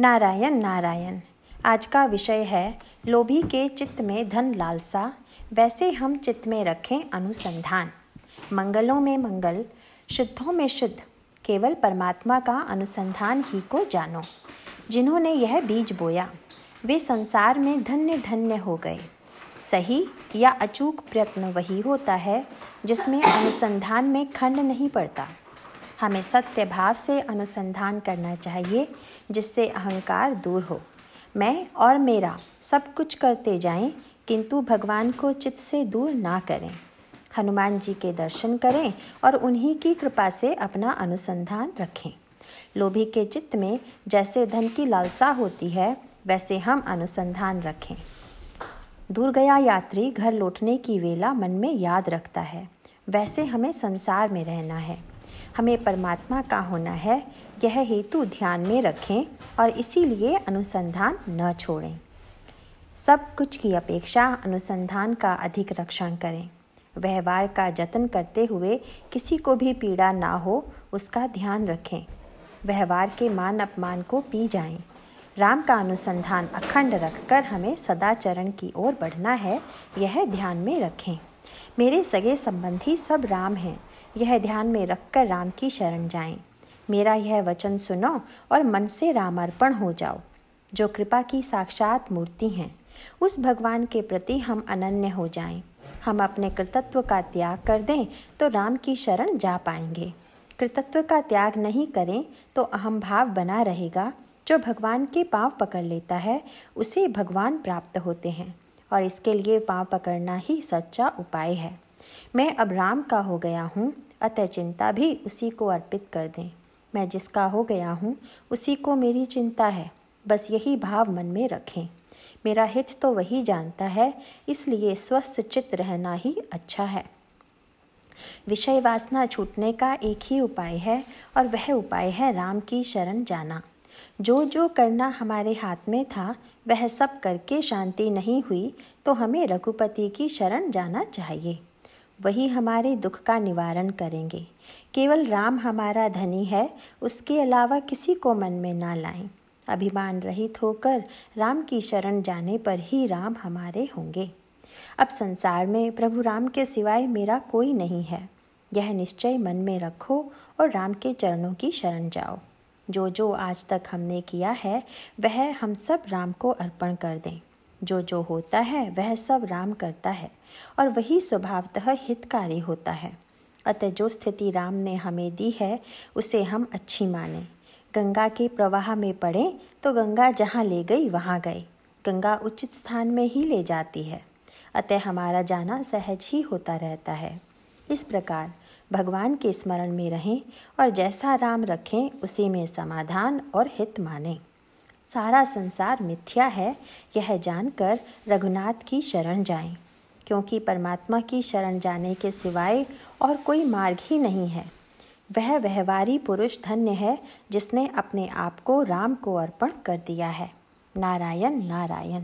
नारायण नारायण, आज का विषय है लोभी के चित्त में धन लालसा, वैसे हम चित्त में रखें अनुसंधान। मंगलों में मंगल, शुद्धों में शुद्ध, केवल परमात्मा का अनुसंधान ही को जानो। जिन्होंने यह बीज बोया, वे संसार में धन्य धन्य हो गए। सही या अचूक प्रयत्न वही होता है जिसमें अनुसंधान में खंड नहीं पड़ता। हमें सत्य भाव से अनुसंधान करना चाहिए, जिससे अहंकार दूर हो। मैं और मेरा सब कुछ करते जाएँ, किंतु भगवान को चित्त से दूर ना करें। हनुमान जी के दर्शन करें और उन्हीं की कृपा से अपना अनुसंधान रखें। लोभी के चित्त में जैसे धन की लालसा होती है, वैसे हम अनुसंधान रखें। दूर गया यात्री घर लौटने की वेला मन में याद रखता है, वैसे हमें संसार में रहना है। हमें परमात्मा का होना है, यह हेतु ध्यान में रखें और इसीलिए अनुसंधान न छोड़ें। सब कुछ की अपेक्षा अनुसंधान का अधिक रक्षण करें। व्यवहार का जतन करते हुए किसी को भी पीड़ा ना हो, उसका ध्यान रखें। व्यवहार के मान अपमान को पी जाएँ। राम का अनुसंधान अखंड रखकर हमें सदाचरण की ओर बढ़ना है, यह ध्यान में रखें। मेरे सगे संबंधी सब राम हैं। यह ध्यान में रखकर राम की शरण जाएँ। मेरा यह वचन सुनो और मन से रामार्पण हो जाओ। जो कृपा की साक्षात मूर्ति हैं, उस भगवान के प्रति हम अनन्य हो जाएँ। हम अपने कृतत्व का त्याग कर दें तो राम की शरण जा पाएँगे। कृतत्व का त्याग नहीं करें तो अहम भाव बना रहेगा। जो भगवान के पाँव पकड़ लेता है, उसे भगवान प्राप्त होते हैं और इसके लिए पाँव पकड़ना ही सच्चा उपाय है। मैं अब राम का हो गया हूँ। अतः चिंता भी उसी को अर्पित कर दें। मैं जिसका हो गया हूँ, उसी को मेरी चिंता है। बस यही भाव मन में रखें। मेरा हित तो वही जानता है, इसलिए स्वस्थ चित्त रहना ही अच्छा है। विषय वासना छूटने का एक ही उपाय है, और वह उपाय है राम की शरण जाना। जो जो करना हमारे हाथ में था, वह सब करके शांति नहीं हुई तो हमें रघुपति की शरण जाना चाहिए। वही हमारे दुख का निवारण करेंगे। केवल राम हमारा धनी है, उसके अलावा किसी को मन में ना लाएँ। अभिमान रहित होकर राम की शरण जाने पर ही राम हमारे होंगे। अब संसार में प्रभु राम के सिवाय मेरा कोई नहीं है। यह निश्चय मन में रखो और राम के चरणों की शरण जाओ। जो जो आज तक हमने किया है, वह हम सब राम को अर्पण कर दें। जो जो होता है, वह सब राम करता है, और वही स्वभावतः हितकारी होता है। अतः जो स्थिति राम ने हमें दी है, उसे हम अच्छी माने। गंगा के प्रवाह में पड़े तो गंगा जहाँ ले गई, वहाँ गए। गंगा उचित स्थान में ही ले जाती है। अतः हमारा जाना सहज ही होता रहता है। इस प्रकार भगवान के स्मरण में रहें, और जैसा राम रखें, उसी में समाधान और हित मानें। सारा संसार मिथ्या है, यह जानकर रघुनाथ की शरण जाएँ, क्योंकि परमात्मा की शरण जाने के सिवाय और कोई मार्ग ही नहीं है। वह व्यवहारी पुरुष धन्य है, जिसने अपने आप को राम को अर्पण कर दिया है। नारायण नारायण।